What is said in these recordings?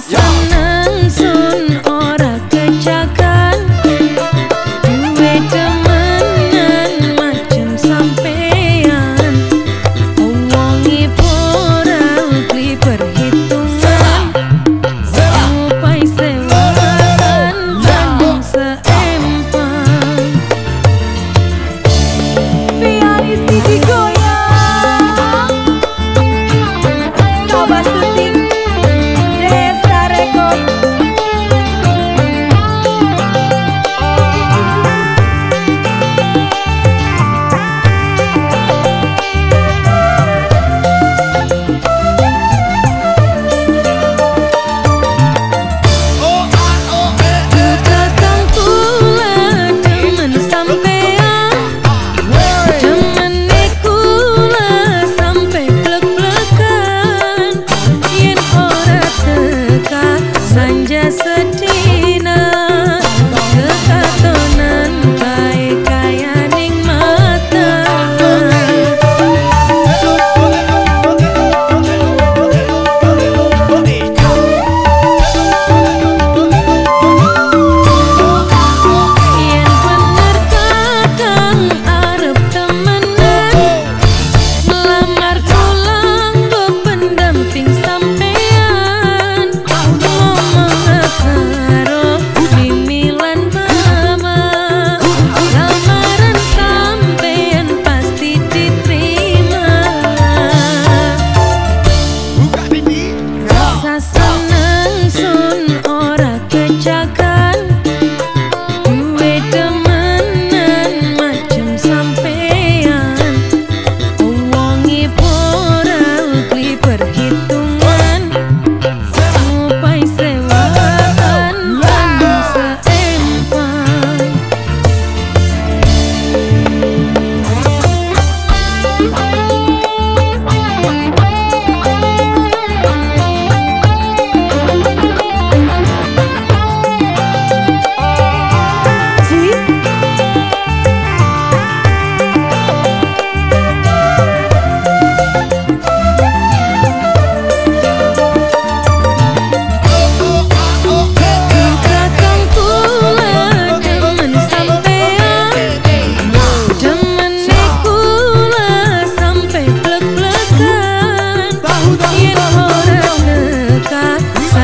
Sana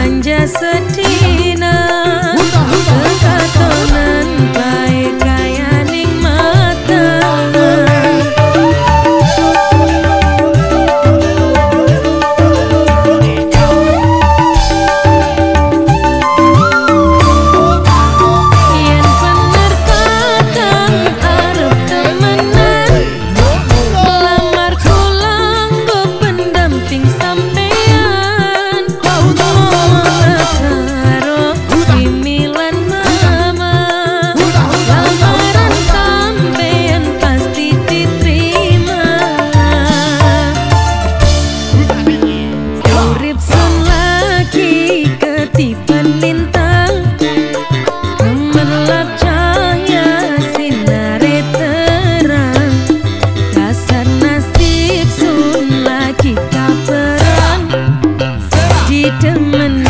Anja Sati पीठ मन